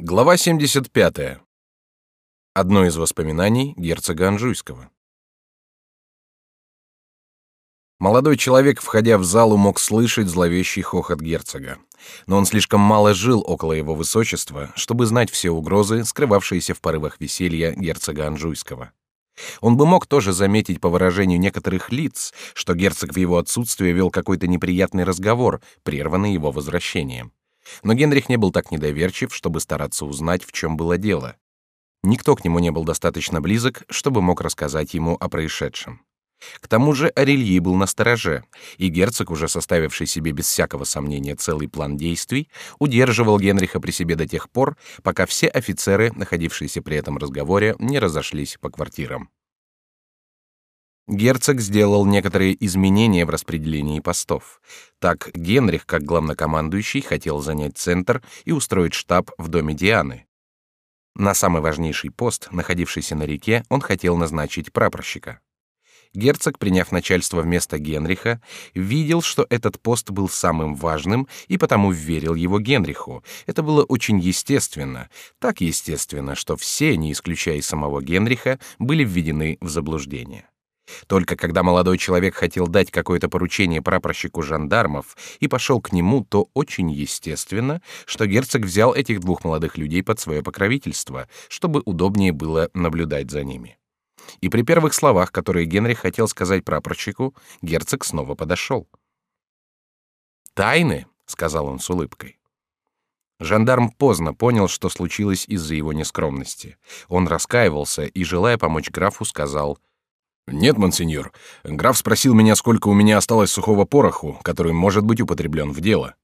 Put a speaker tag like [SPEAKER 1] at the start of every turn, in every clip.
[SPEAKER 1] Глава 75. Одно из воспоминаний герцога Анжуйского. Молодой человек, входя в залу, мог слышать зловещий хохот герцога, но он слишком мало жил около его высочества, чтобы знать все угрозы, скрывавшиеся в порывах веселья герцога Анжуйского. Он бы мог тоже заметить по выражению некоторых лиц, что герцог в его отсутствие вел какой-то неприятный разговор, прерванный его возвращением. Но Генрих не был так недоверчив, чтобы стараться узнать, в чем было дело. Никто к нему не был достаточно близок, чтобы мог рассказать ему о происшедшем. К тому же Орельи был на стороже, и герцог, уже составивший себе без всякого сомнения целый план действий, удерживал Генриха при себе до тех пор, пока все офицеры, находившиеся при этом разговоре, не разошлись по квартирам. Герцог сделал некоторые изменения в распределении постов. Так Генрих, как главнокомандующий, хотел занять центр и устроить штаб в доме Дианы. На самый важнейший пост, находившийся на реке, он хотел назначить прапорщика. Герцог, приняв начальство вместо Генриха, видел, что этот пост был самым важным, и потому верил его Генриху. Это было очень естественно, так естественно, что все, не исключая самого Генриха, были введены в заблуждение. Только когда молодой человек хотел дать какое-то поручение прапорщику жандармов и пошел к нему, то очень естественно, что герцог взял этих двух молодых людей под свое покровительство, чтобы удобнее было наблюдать за ними. И при первых словах, которые Генрих хотел сказать прапорщику, герцог снова подошел. «Тайны», — сказал он с улыбкой. Жандарм поздно понял, что случилось из-за его нескромности. Он раскаивался и, желая помочь графу, сказал — «Нет, монсеньор. Граф спросил меня, сколько у меня осталось сухого пороху, который может быть употреблен в дело».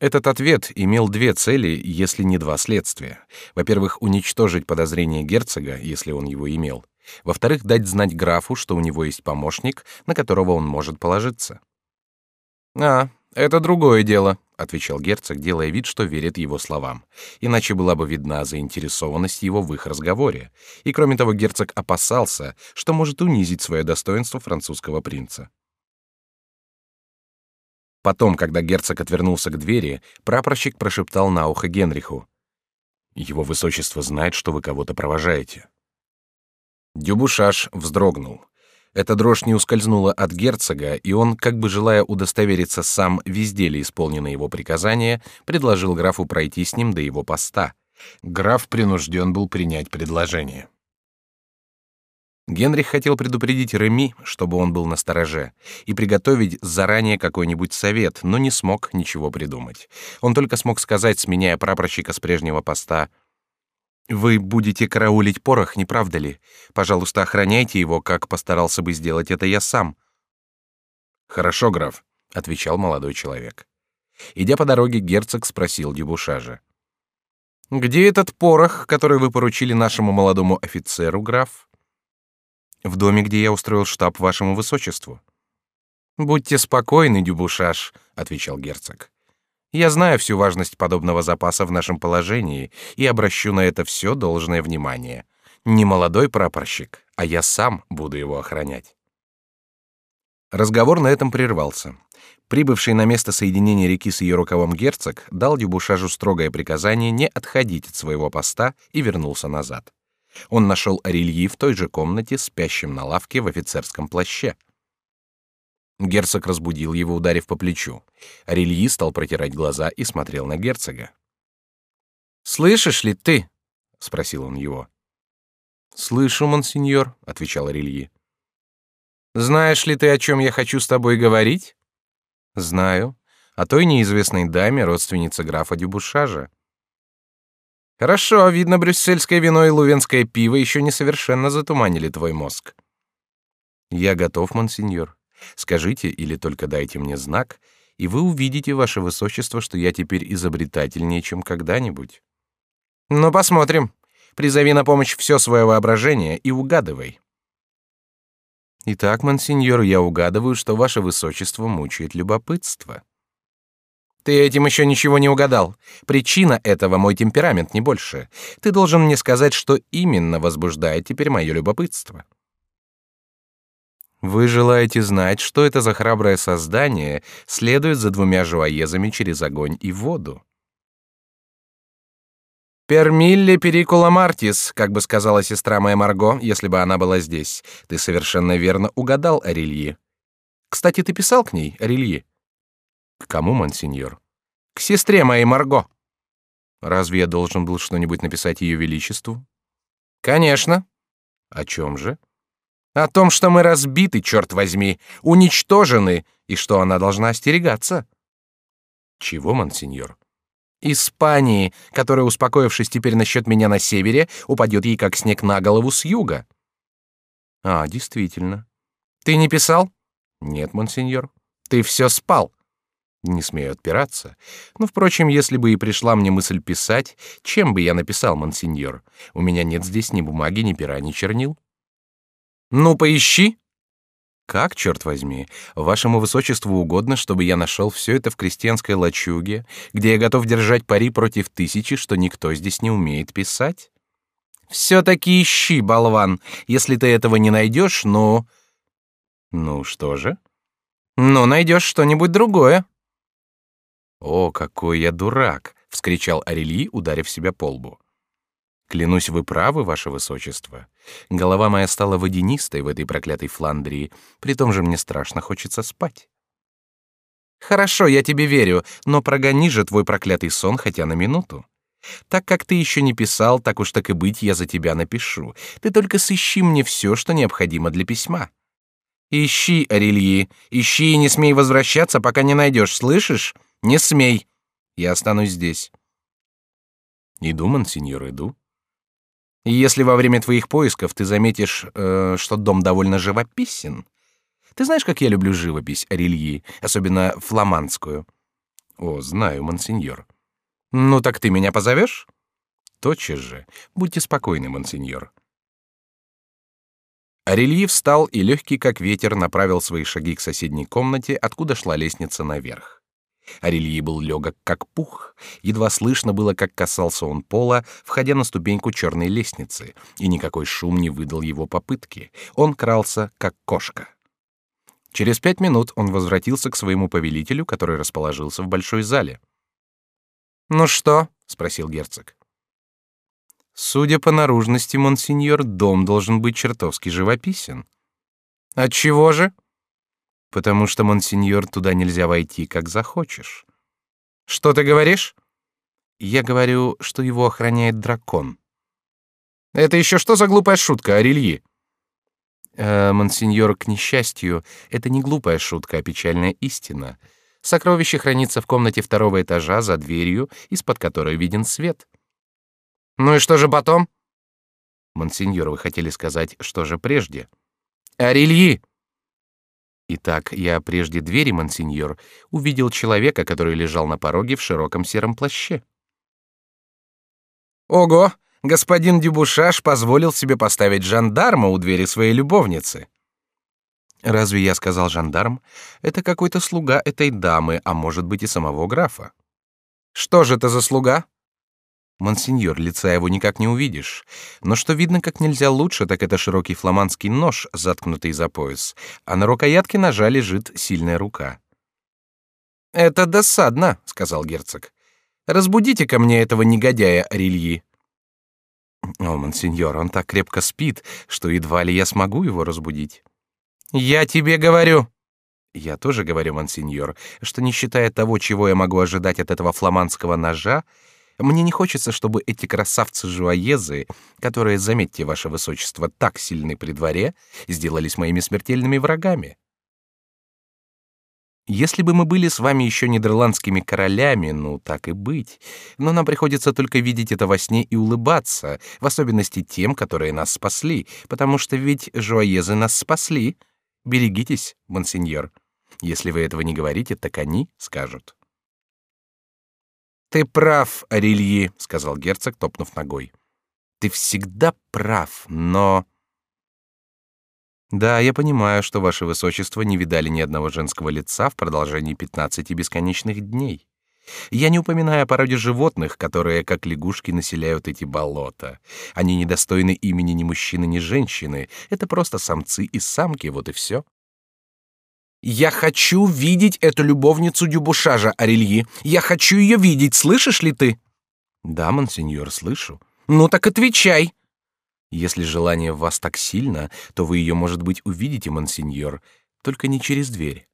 [SPEAKER 1] Этот ответ имел две цели, если не два следствия. Во-первых, уничтожить подозрение герцога, если он его имел. Во-вторых, дать знать графу, что у него есть помощник, на которого он может положиться. «А, это другое дело», отвечал герцог, делая вид, что верит его словам. Иначе была бы видна заинтересованность его в их разговоре. И кроме того, герцог опасался, что может унизить свое достоинство французского принца. Потом, когда герцог отвернулся к двери, прапорщик прошептал на ухо Генриху: "Его высочество знает, что вы кого-то провожаете". Дюбушаш вздрогнул. Эта дрожь не ускользнула от герцога, и он, как бы желая удостовериться сам, везде ли исполнены его приказания, предложил графу пройти с ним до его поста. Граф принужден был принять предложение. Генрих хотел предупредить Реми, чтобы он был настороже, и приготовить заранее какой-нибудь совет, но не смог ничего придумать. Он только смог сказать, сменяя прапорщика с прежнего поста — вы будете караулить порох, не правда ли? Пожалуйста, охраняйте его, как постарался бы сделать это я сам. Хорошо, граф, отвечал молодой человек. Идя по дороге, герцог спросил Дебушажа: "Где этот порох, который вы поручили нашему молодому офицеру, граф?" "В доме, где я устроил штаб вашему высочеству." "Будьте спокойны, Дюбушаш", отвечал герцог. Я знаю всю важность подобного запаса в нашем положении и обращу на это все должное внимание. Не молодой прапорщик, а я сам буду его охранять. Разговор на этом прервался. Прибывший на место соединения реки с ее рукавом герцог дал Дюбушажу строгое приказание не отходить от своего поста и вернулся назад. Он нашел Арильи в той же комнате, спящим на лавке в офицерском плаще. Герцог разбудил его, ударив по плечу. Арельи стал протирать глаза и смотрел на герцога. «Слышишь ли ты?» — спросил он его. «Слышу, монсеньор», — отвечал Арельи. «Знаешь ли ты, о чем я хочу с тобой говорить?» «Знаю. О той неизвестной даме, родственнице графа Дюбушажа». «Хорошо, видно, брюссельское вино и лувенское пиво еще не совершенно затуманили твой мозг». «Я готов, монсеньор. Скажите или только дайте мне знак, и вы увидите, ваше высочество, что я теперь изобретательнее, чем когда-нибудь. Ну, посмотрим. Призови на помощь все свое воображение и угадывай. Итак, монсеньор, я угадываю, что ваше высочество мучает любопытство. Ты этим еще ничего не угадал. Причина этого мой темперамент, не больше. Ты должен мне сказать, что именно возбуждает теперь мое любопытство. Вы желаете знать, что это за храброе создание следует за двумя жуаезами через огонь и воду? Пермилле перикула мартис, как бы сказала сестра моя Марго, если бы она была здесь. Ты совершенно верно угадал, Арельи. Кстати, ты писал к ней, Арельи? К кому, монсеньор? К сестре моей Марго. Разве я должен был что-нибудь написать ее величеству? Конечно. О чем же? О том, что мы разбиты, черт возьми, уничтожены, и что она должна остерегаться. Чего, монсеньор? Испании, которая, успокоившись теперь насчет меня на севере, упадет ей как снег на голову с юга. А, действительно. Ты не писал? Нет, монсеньор. Ты все спал. Не смею отпираться. Но, впрочем, если бы и пришла мне мысль писать, чем бы я написал, монсеньор? У меня нет здесь ни бумаги, ни пера, ни чернил. Ну, поищи. Как, черт возьми, вашему высочеству угодно, чтобы я нашел все это в крестьянской лачуге, где я готов держать пари против тысячи, что никто здесь не умеет писать? Все-таки ищи, болван. Если ты этого не найдешь, ну... Ну что же? Ну, найдешь что-нибудь другое. О, какой я дурак! – вскричал Арели, ударив себя по лбу. Клянусь, вы правы, ваше высочество. Голова моя стала водянистой в этой проклятой Фландрии. При том же мне страшно хочется спать. Хорошо, я тебе верю, но прогони же твой проклятый сон хотя на минуту. Так как ты еще не писал, так уж так и быть, я за тебя напишу. Ты только сыщи мне все, что необходимо для письма. Ищи, Арельи, ищи и не смей возвращаться, пока не найдешь, слышишь? Не смей. Я останусь здесь. Иду, монсеньор, иду. И если во время твоих поисков ты заметишь, э, что дом довольно живописен, ты знаешь, как я люблю живопись Арельи, особенно фламандскую. О, знаю, монсеньор. Ну так ты меня позовешь? Тотчас же. Будьте спокойны, монсеньор. Арельи встал и легкий как ветер направил свои шаги к соседней комнате, откуда шла лестница наверх. Арельи был легок, как пух. Едва слышно было, как касался он пола, входя на ступеньку черной лестницы, и никакой шум не выдал его попытки. Он крался, как кошка. Через пять минут он возвратился к своему повелителю, который расположился в большой зале. «Ну что?» — спросил герцог. «Судя по наружности, монсеньор, дом должен быть чертовски живописен». «Отчего же?» Потому что, монсеньор, туда нельзя войти, как захочешь. Что ты говоришь? Я говорю, что его охраняет дракон. Это еще что за глупая шутка, Арельи? Э, монсеньор, к несчастью, это не глупая шутка, а печальная истина. Сокровище хранится в комнате второго этажа за дверью, из-под которой виден свет. Ну и что же потом? Монсеньор, вы хотели сказать, что же прежде? Арельи! Итак, я прежде двери, монсеньор, увидел человека, который лежал на пороге в широком сером плаще. Ого, господин Дюбушаш позволил себе поставить жандарма у двери своей любовницы. Разве я сказал жандарм? Это какой-то слуга этой дамы, а может быть и самого графа. Что же это за слуга? Монсеньор, лица его никак не увидишь. Но что видно как нельзя лучше, так это широкий фламандский нож, заткнутый за пояс, а на рукоятке ножа лежит сильная рука. «Это досадно», — сказал герцог. «Разбудите ко мне этого негодяя Арильи». «О, монсеньор, он так крепко спит, что едва ли я смогу его разбудить». «Я тебе говорю». «Я тоже говорю, монсеньор, что не считая того, чего я могу ожидать от этого фламандского ножа, мне не хочется, чтобы эти красавцы-жуаезы, которые, заметьте, ваше высочество, так сильны при дворе, сделались моими смертельными врагами. Если бы мы были с вами еще нидерландскими королями, ну так и быть. Но нам приходится только видеть это во сне и улыбаться, в особенности тем, которые нас спасли, потому что ведь жуаезы нас спасли. Берегитесь, монсеньор. Если вы этого не говорите, так они скажут. Ты прав, Арильи, сказал герцог, топнув ногой. Ты всегда прав, но да, я понимаю, что ваше высочество не видали ни одного женского лица в продолжении пятнадцати бесконечных дней. Я не упоминаю о породе животных, которые, как лягушки, населяют эти болота. Они недостойны имени ни мужчины, ни женщины. Это просто самцы и самки, вот и все. Я хочу видеть эту любовницу Дюбушажа, Арельи. Я хочу ее видеть, слышишь ли ты? Да, монсеньор, слышу. Ну так отвечай. Если желание в вас так сильно, то вы ее, может быть, увидите, монсеньор, только не через дверь.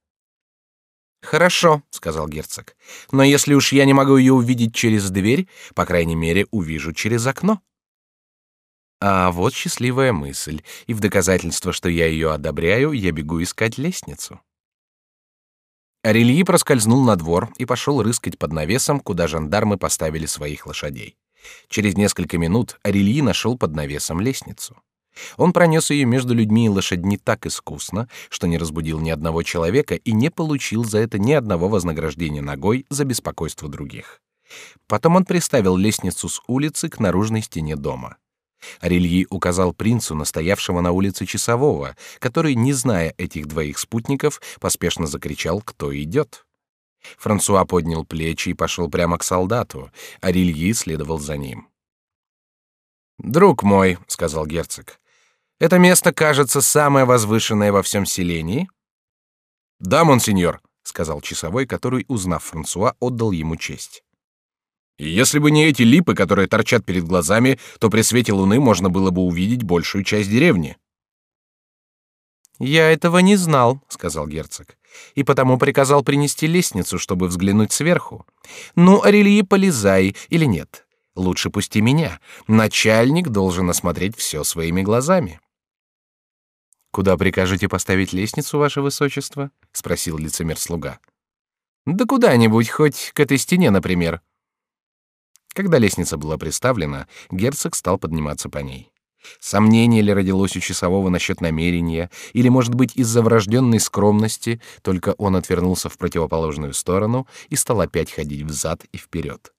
[SPEAKER 1] Хорошо, сказал герцог. Но если уж я не могу ее увидеть через дверь, по крайней мере, увижу через окно. А вот счастливая мысль, и в доказательство, что я ее одобряю, я бегу искать лестницу. Арельи проскользнул на двор и пошел рыскать под навесом, куда жандармы поставили своих лошадей. Через несколько минут Арельи нашел под навесом лестницу. Он пронес ее между людьми и лошадьми так искусно, что не разбудил ни одного человека и не получил за это ни одного вознаграждения ногой за беспокойство других. Потом он приставил лестницу с улицы к наружной стене дома. Арельи указал принцу настоявшего на улице часового, который, не зная этих двоих спутников, поспешно закричал, кто идет. Франсуа поднял плечи и пошел прямо к солдату, а Рильи следовал за ним. «Друг мой», — сказал герцог, — «это место, кажется, самое возвышенное во всем селении?» «Да, монсеньор», — сказал часовой, который, узнав Франсуа, отдал ему честь. Если бы не эти липы, которые торчат перед глазами, то при свете луны можно было бы увидеть большую часть деревни. Я этого не знал, сказал герцог, и потому приказал принести лестницу, чтобы взглянуть сверху. Ну, Арельи, полезай или нет? Лучше пусти меня. Начальник должен осмотреть все своими глазами. Куда прикажете поставить лестницу, ваше высочество? спросил лицемер-слуга. Да куда-нибудь, хоть к этой стене, например. Когда лестница была приставлена, герцог стал подниматься по ней. Сомнение ли родилось у часового насчет намерения, или, может быть, из-за врожденной скромности, только он отвернулся в противоположную сторону и стал опять ходить взад и вперед.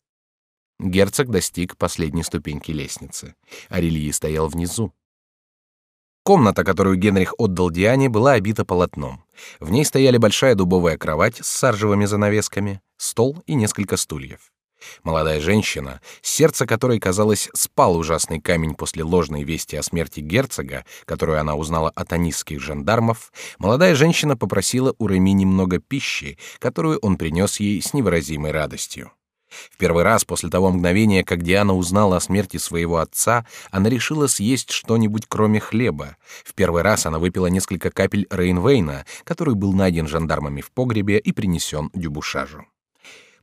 [SPEAKER 1] Герцог достиг последней ступеньки лестницы. Арельи стоял внизу. Комната, которую Генрих отдал Диане, была обита полотном. В ней стояли большая дубовая кровать с саржевыми занавесками, стол и несколько стульев. Молодая женщина, сердце которой, казалось, спал ужасный камень после ложной вести о смерти герцога, которую она узнала от анисских жандармов, молодая женщина попросила у Реми немного пищи, которую он принес ей с невыразимой радостью. В первый раз после того мгновения, как Диана узнала о смерти своего отца, она решила съесть что-нибудь кроме хлеба. В первый раз она выпила несколько капель Рейнвейна, который был найден жандармами в погребе и принесен Дюбушажу.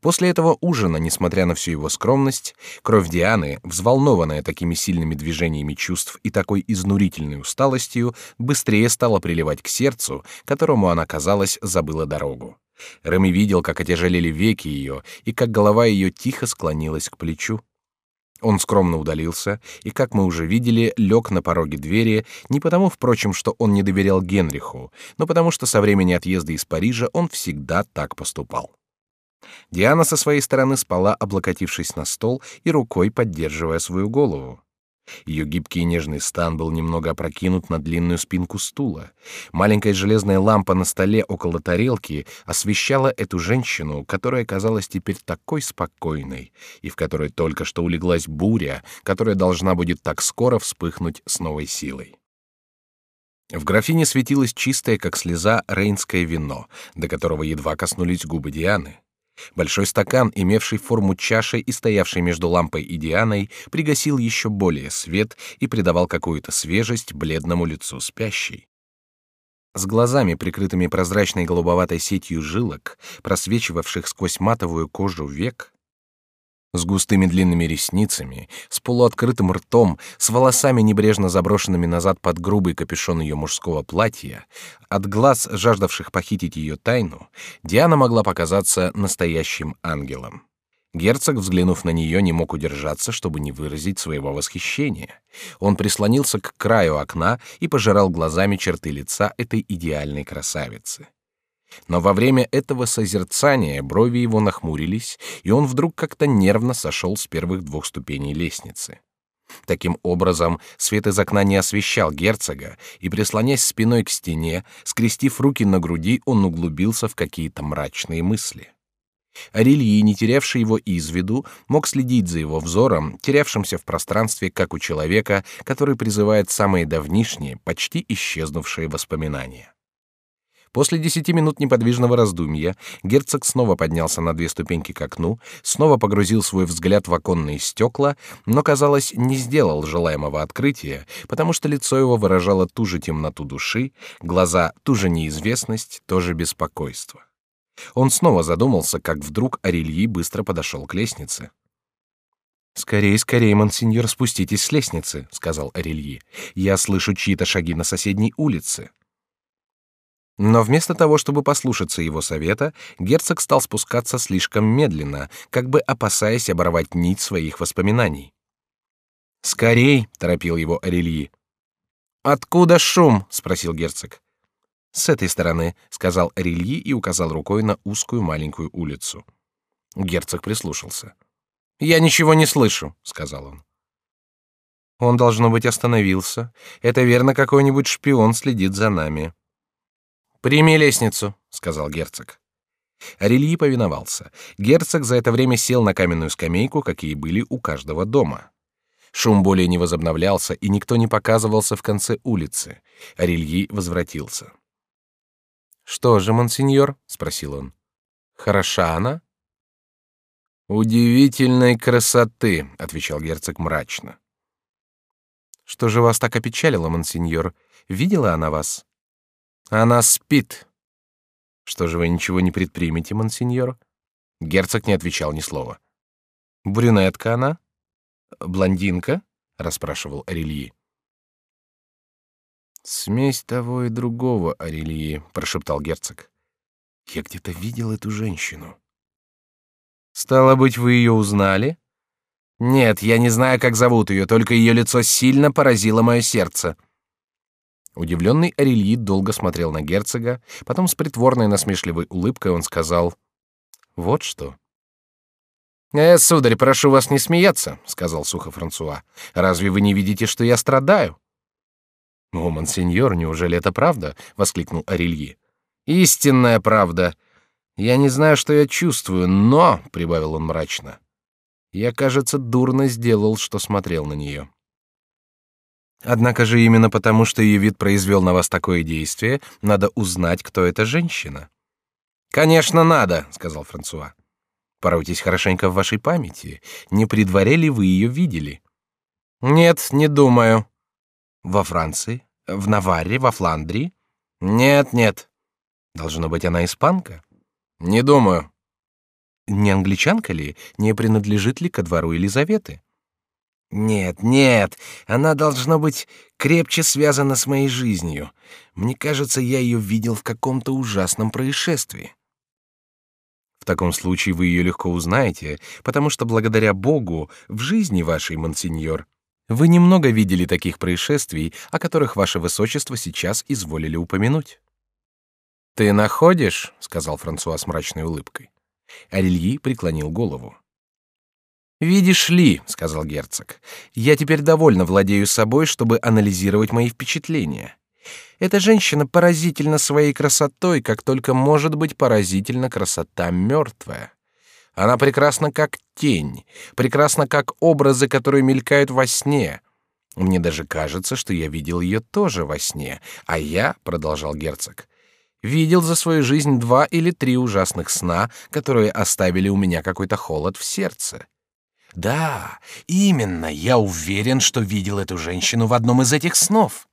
[SPEAKER 1] После этого ужина, несмотря на всю его скромность, кровь Дианы, взволнованная такими сильными движениями чувств и такой изнурительной усталостью, быстрее стала приливать к сердцу, которому она, казалось, забыла дорогу. Реми видел, как отяжелели веки ее и как голова ее тихо склонилась к плечу. Он скромно удалился и, как мы уже видели, лег на пороге двери, не потому, впрочем, что он не доверял Генриху, но потому что со времени отъезда из Парижа он всегда так поступал. Диана со своей стороны спала, облокотившись на стол и рукой поддерживая свою голову. Ее гибкий и нежный стан был немного опрокинут на длинную спинку стула. Маленькая железная лампа на столе около тарелки освещала эту женщину, которая казалась теперь такой спокойной и в которой только что улеглась буря, которая должна будет так скоро вспыхнуть с новой силой. В графине светилось чистое, как слеза, рейнское вино, до которого едва коснулись губы Дианы. Большой стакан, имевший форму чаши и стоявший между лампой и Дианой, пригасил еще более свет и придавал какую-то свежесть бледному лицу спящей. С глазами, прикрытыми прозрачной голубоватой сетью жилок, просвечивавших сквозь матовую кожу век, с густыми длинными ресницами, с полуоткрытым ртом, с волосами небрежно заброшенными назад под грубый капюшон ее мужского платья, от глаз, жаждавших похитить ее тайну, Диана могла показаться настоящим ангелом. Герцог, взглянув на нее, не мог удержаться, чтобы не выразить своего восхищения. Он прислонился к краю окна и пожирал глазами черты лица этой идеальной красавицы. Но во время этого созерцания брови его нахмурились, и он вдруг как-то нервно сошел с первых двух ступеней лестницы. Таким образом, свет из окна не освещал герцога, и, прислонясь спиной к стене, скрестив руки на груди, он углубился в какие-то мрачные мысли. Арельи, не терявший его из виду, мог следить за его взором, терявшимся в пространстве, как у человека, который призывает самые давнишние, почти исчезнувшие воспоминания. После десяти минут неподвижного раздумья герцог снова поднялся на две ступеньки к окну, снова погрузил свой взгляд в оконные стекла, но, казалось, не сделал желаемого открытия, потому что лицо его выражало ту же темноту души, глаза — ту же неизвестность, то же беспокойство. Он снова задумался, как вдруг Арельи быстро подошел к лестнице. «Скорее, скорее, монсеньор, спуститесь с лестницы», — сказал Арельи. «Я слышу чьи-то шаги на соседней улице». Но вместо того, чтобы послушаться его совета, герцог стал спускаться слишком медленно, как бы опасаясь оборвать нить своих воспоминаний. «Скорей!» — торопил его Арельи. «Откуда шум?» — спросил герцог. «С этой стороны», — сказал Арельи и указал рукой на узкую маленькую улицу. Герцог прислушался. «Я ничего не слышу», — сказал он. «Он, должно быть, остановился. Это верно, какой-нибудь шпион следит за нами». «Прими лестницу», — сказал герцог. Арельи повиновался. Герцог за это время сел на каменную скамейку, какие были у каждого дома. Шум более не возобновлялся, и никто не показывался в конце улицы. Арельи возвратился. «Что же, монсеньор?» — спросил он. «Хороша она?» «Удивительной красоты», — отвечал герцог мрачно. «Что же вас так опечалило, монсеньор? Видела она вас?» Она спит. Что же вы ничего не предпримете, монсеньор? Герцог не отвечал ни слова. Брюнетка она? Блондинка? расспрашивал Арельи. Смесь того и другого, Арельи, прошептал герцог. Я где-то видел эту женщину. Стало быть, вы ее узнали? Нет, я не знаю, как зовут ее, только ее лицо сильно поразило мое сердце. Удивленный Арельи долго смотрел на герцога, потом с притворной насмешливой улыбкой он сказал: "Вот что". "Э, сударь, прошу вас не смеяться", сказал сухо Франсуа. "Разве вы не видите, что я страдаю?" "О, монсеньор, неужели это правда?" воскликнул Арельи. "Истинная правда. Я не знаю, что я чувствую, но", прибавил он мрачно, "я, кажется, дурно сделал, что смотрел на нее. Однако же именно потому, что ее вид произвел на вас такое действие, надо узнать, кто эта женщина. Конечно, надо, сказал Франсуа. Поройтесь хорошенько в вашей памяти. Не при дворе ли вы ее видели? Нет, не думаю. Во Франции, в Наварре, во Фландрии? Нет, нет. Должно быть, она испанка? Не думаю. Не англичанка ли? Не принадлежит ли ко двору Елизаветы? Нет, нет, она должно быть крепче связана с моей жизнью. Мне кажется, я ее видел в каком-то ужасном происшествии. В таком случае вы ее легко узнаете, потому что благодаря Богу в жизни вашей, монсеньор, вы немного видели таких происшествий, о которых ваше высочество сейчас изволили упомянуть. Ты находишь, сказал Франсуа с мрачной улыбкой. Арельи преклонил голову. «Видишь ли», — сказал герцог, — «я теперь довольно владею собой, чтобы анализировать мои впечатления. Эта женщина поразительна своей красотой, как только может быть поразительна красота мертвая. Она прекрасна как тень, прекрасна как образы, которые мелькают во сне. Мне даже кажется, что я видел ее тоже во сне, а я, — продолжал герцог, — видел за свою жизнь два или три ужасных сна, которые оставили у меня какой-то холод в сердце. Да, именно, я уверен, что видел эту женщину в одном из этих снов.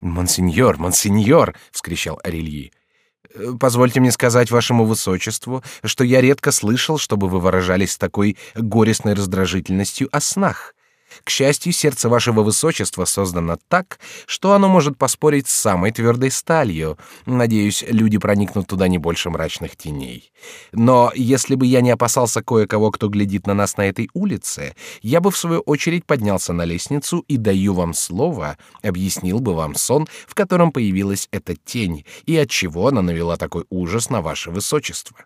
[SPEAKER 1] Монсеньор, монсеньор, вскричал Арельи. «Э, позвольте мне сказать вашему высочеству, что я редко слышал, чтобы вы выражались с такой горестной раздражительностью о снах. К счастью, сердце вашего высочества создано так, что оно может поспорить с самой твердой сталью. Надеюсь, люди проникнут туда не больше мрачных теней. Но если бы я не опасался кое-кого, кто глядит на нас на этой улице, я бы в свою очередь поднялся на лестницу и даю вам слово, объяснил бы вам сон, в котором появилась эта тень и от чего она навела такой ужас на ваше высочество.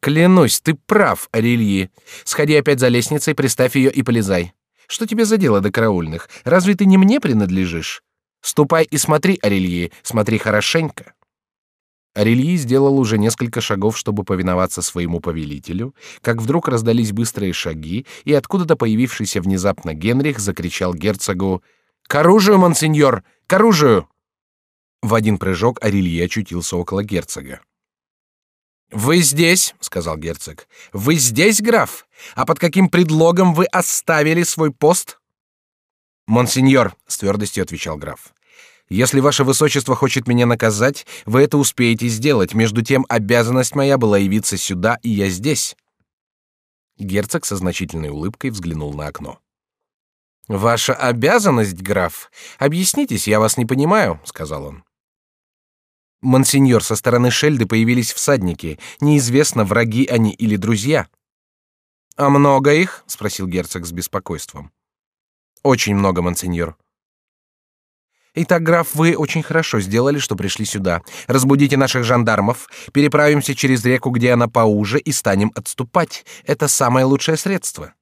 [SPEAKER 1] Клянусь, ты прав, Арельи. Сходи опять за лестницей, приставь ее и полезай. Что тебе за дело до караульных? Разве ты не мне принадлежишь? Ступай и смотри, Арельи, смотри хорошенько. Арельи сделал уже несколько шагов, чтобы повиноваться своему повелителю, как вдруг раздались быстрые шаги, и откуда-то появившийся внезапно Генрих закричал герцогу: "К оружию, монсеньор, к оружию!" В один прыжок Арилье очутился около герцога. «Вы здесь», — сказал герцог. «Вы здесь, граф? А под каким предлогом вы оставили свой пост?» «Монсеньор», — с твердостью отвечал граф, «если ваше высочество хочет меня наказать, вы это успеете сделать. Между тем, обязанность моя была явиться сюда, и я здесь». Герцог со значительной улыбкой взглянул на окно. «Ваша обязанность, граф? Объяснитесь, я вас не понимаю», — сказал он. Монсеньор, со стороны Шельды появились всадники. Неизвестно, враги они или друзья. А много их? спросил герцог с беспокойством. Очень много, монсеньор. Итак, граф, вы очень хорошо сделали, что пришли сюда. Разбудите наших жандармов, переправимся через реку, где она поуже, и станем отступать. Это самое лучшее средство.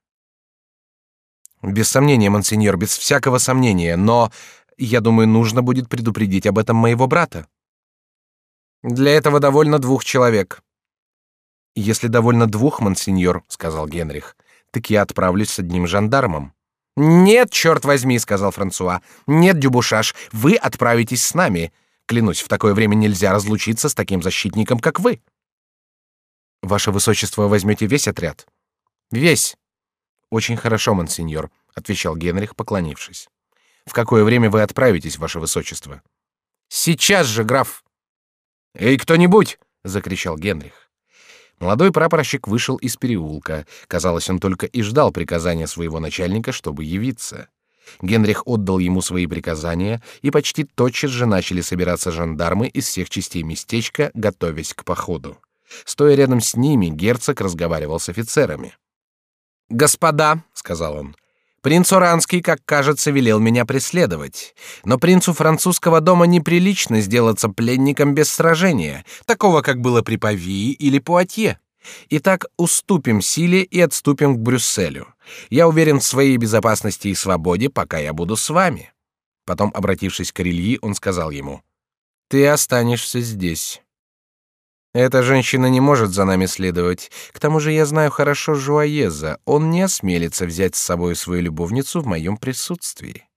[SPEAKER 1] Без сомнения, монсеньор, без всякого сомнения, но я думаю, нужно будет предупредить об этом моего брата. Для этого довольно двух человек. Если довольно двух, монсеньор, сказал Генрих, так я отправлюсь с одним жандармом. Нет, черт возьми, сказал Франсуа. Нет, Дюбушаш, вы отправитесь с нами. Клянусь, в такое время нельзя разлучиться с таким защитником, как вы. Ваше высочество возьмете весь отряд? Весь. Очень хорошо, монсеньор, отвечал Генрих, поклонившись. В какое время вы отправитесь, ваше высочество? Сейчас же, граф. «Эй, кто-нибудь!» — закричал Генрих. Молодой прапорщик вышел из переулка. Казалось, он только и ждал приказания своего начальника, чтобы явиться. Генрих отдал ему свои приказания, и почти тотчас же начали собираться жандармы из всех частей местечка, готовясь к походу. Стоя рядом с ними, герцог разговаривал с офицерами. «Господа», — сказал он, — Принц Оранский, как кажется, велел меня преследовать. Но принцу французского дома неприлично сделаться пленником без сражения, такого, как было при Павии или Пуатье. Итак, уступим силе и отступим к Брюсселю. Я уверен в своей безопасности и свободе, пока я буду с вами. Потом, обратившись к Рильи, он сказал ему: "Ты останешься здесь". Эта женщина не может за нами следовать. К тому же я знаю хорошо Жуаеза. Он не осмелится взять с собой свою любовницу в моем присутствии.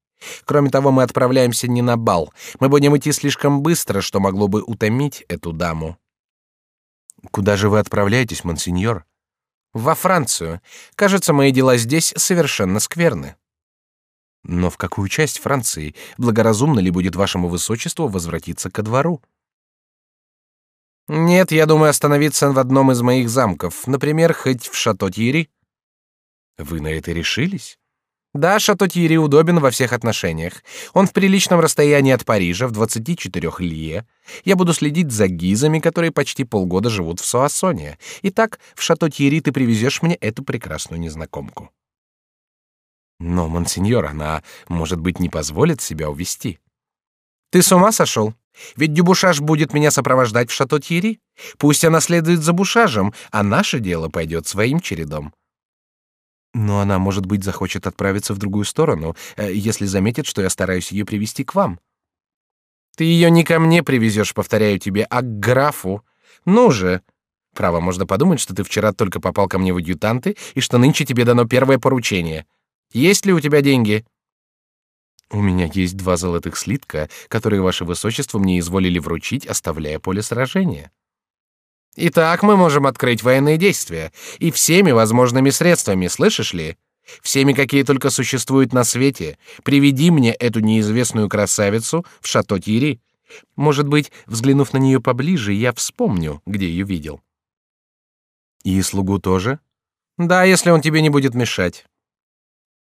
[SPEAKER 1] Кроме того, мы отправляемся не на бал. Мы будем идти слишком быстро, что могло бы утомить эту даму. Куда же вы отправляетесь, монсеньор? Во Францию. Кажется, мои дела здесь совершенно скверны. Но в какую часть Франции? Благоразумно ли будет вашему высочеству возвратиться ко двору? Нет, я думаю остановиться в одном из моих замков, например, хоть в Шато-Тьерри. Вы на это решились? Да, Шато-Тьерри удобен во всех отношениях. Он в приличном расстоянии от Парижа, в 24 лье. Я буду следить за гизами, которые почти полгода живут в Суассоне. Итак, в Шато-Тьерри ты привезешь мне эту прекрасную незнакомку. Но, монсеньор, она, может быть, не позволит себя увести. Ты с ума сошел? Ведь Дюбушаш будет меня сопровождать в шато Тьерри. Пусть она следует за Бушажем, а наше дело пойдет своим чередом. Но она, может быть, захочет отправиться в другую сторону, э, если заметит, что я стараюсь ее привести к вам. Ты ее не ко мне привезешь, повторяю тебе, а к графу. Ну же. Право, можно подумать, что ты вчера только попал ко мне в адъютанты и что нынче тебе дано первое поручение. Есть ли у тебя деньги? У меня есть два золотых слитка, которые ваше высочество мне изволили вручить, оставляя поле сражения. Итак, мы можем открыть военные действия и всеми возможными средствами, слышишь ли? Всеми, какие только существуют на свете. Приведи мне эту неизвестную красавицу в шато Тири. Может быть, взглянув на нее поближе, я вспомню, где ее видел. И слугу тоже? Да, если он тебе не будет мешать.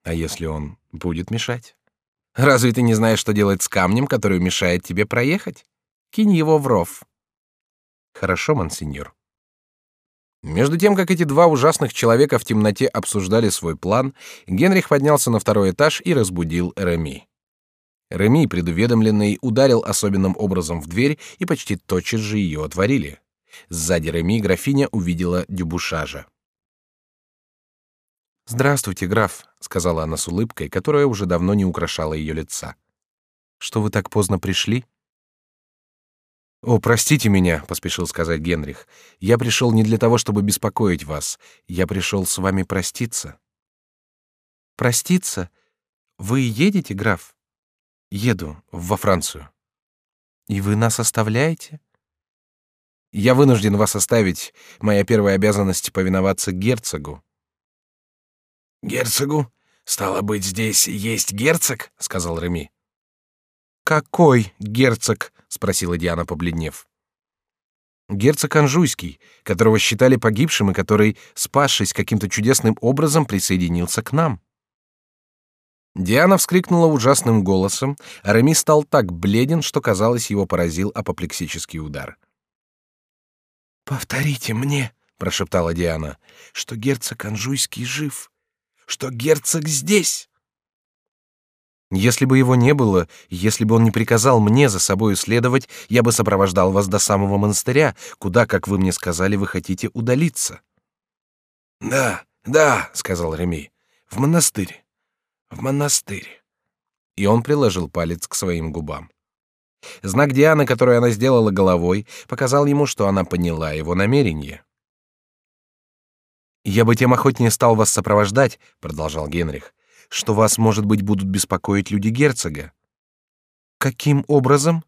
[SPEAKER 1] А если он будет мешать? Разве ты не знаешь, что делать с камнем, который мешает тебе проехать? Кинь его в ров. Хорошо, монсеньор. Между тем, как эти два ужасных человека в темноте обсуждали свой план, Генрих поднялся на второй этаж и разбудил Реми. Реми, предуведомленный, ударил особенным образом в дверь, и почти тотчас же ее отворили. Сзади Реми графиня увидела Дюбушажа. Здравствуйте, граф, сказала она с улыбкой, которая уже давно не украшала ее лица. Что вы так поздно пришли? О, простите меня, поспешил сказать Генрих. Я пришел не для того, чтобы беспокоить вас. Я пришел с вами проститься. Проститься? Вы едете, граф? Еду во Францию. И вы нас оставляете? Я вынужден вас оставить. Моя первая обязанность повиноваться герцогу.
[SPEAKER 2] Герцогу? Стало быть, здесь есть герцог? сказал Реми.
[SPEAKER 1] Какой герцог? спросила Диана, побледнев. Герцог Анжуйский, которого считали погибшим и который, спасшись каким-то чудесным образом, присоединился к нам. Диана вскрикнула ужасным голосом, а Реми стал так бледен, что казалось, его поразил апоплексический удар.
[SPEAKER 2] Повторите мне, прошептала Диана, что герцог Анжуйский жив, что герцог здесь.
[SPEAKER 1] Если бы его не было, если бы он не приказал мне за собой следовать, я бы сопровождал вас до самого монастыря, куда, как вы мне сказали, вы хотите удалиться.
[SPEAKER 2] Да, да, сказал Реми, в монастырь, в монастырь.
[SPEAKER 1] И он приложил палец к своим губам. Знак Дианы, который она сделала головой, показал ему, что она поняла его намерение. Я бы тем охотнее стал вас сопровождать, продолжал Генрих, что вас, может быть, будут беспокоить люди герцога. Каким образом?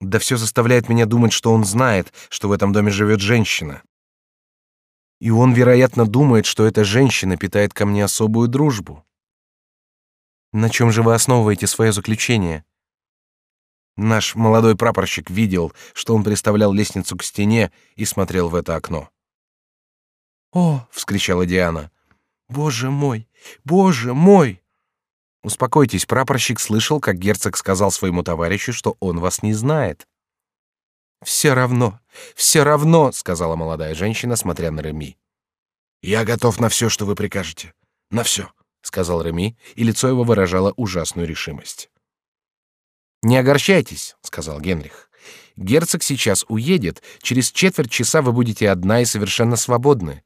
[SPEAKER 1] Да все заставляет меня думать, что он знает, что в этом доме живет женщина. И он, вероятно, думает, что эта женщина питает ко мне особую дружбу. На чем же вы основываете свое заключение? Наш молодой прапорщик видел, что он приставлял лестницу к стене и смотрел в это окно. «О!» — вскричала Диана. «Боже мой! Боже мой!» «Успокойтесь, прапорщик слышал, как герцог сказал своему товарищу, что он вас не знает». «Все равно, все равно», — сказала молодая женщина, смотря на Реми.
[SPEAKER 2] «Я готов на все, что вы прикажете. На все», — сказал Реми, и лицо его выражало ужасную решимость.
[SPEAKER 1] Не огорчайтесь, сказал Генрих. Герцог сейчас уедет. Через четверть часа вы будете одна и совершенно свободны.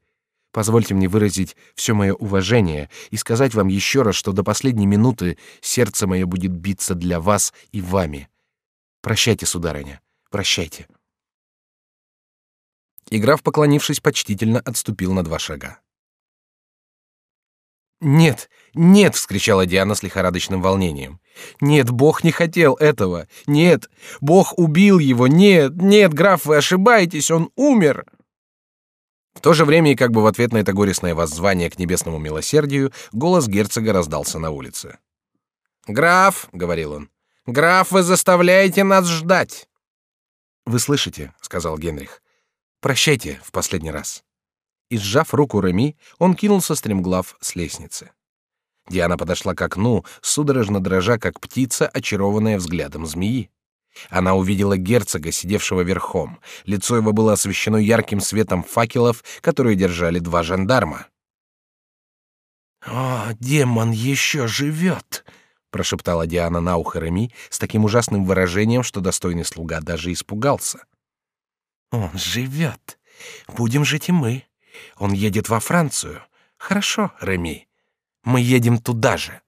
[SPEAKER 1] Позвольте мне выразить все мое уважение и сказать вам еще раз, что до последней минуты сердце мое будет биться для вас и вами. Прощайте, сударыня, прощайте. И граф, поклонившись почтительно, отступил на два шага. Нет, нет, вскричала Диана с лихорадочным волнением. Нет, Бог не хотел этого. Нет, Бог убил его. Нет, нет, граф, вы ошибаетесь, он умер. В то же время и как бы в ответ на это горестное воззвание к небесному милосердию голос герцога раздался на улице. "Граф", говорил он. "Граф, вы заставляете нас ждать". "Вы слышите?" сказал Генрих. "Прощайте в последний раз" и сжав руку Реми, он кинулся стремглав с лестницы. Диана подошла к окну, судорожно дрожа, как птица, очарованная взглядом змеи. Она увидела герцога, сидевшего верхом. Лицо его было освещено ярким светом факелов, которые держали два жандарма.
[SPEAKER 2] «О, демон еще живет!» — прошептала Диана на ухо Реми с таким ужасным выражением, что достойный слуга даже испугался. «Он живет. Будем жить и мы. Он едет во Францию. Хорошо, Реми. Мы едем туда же.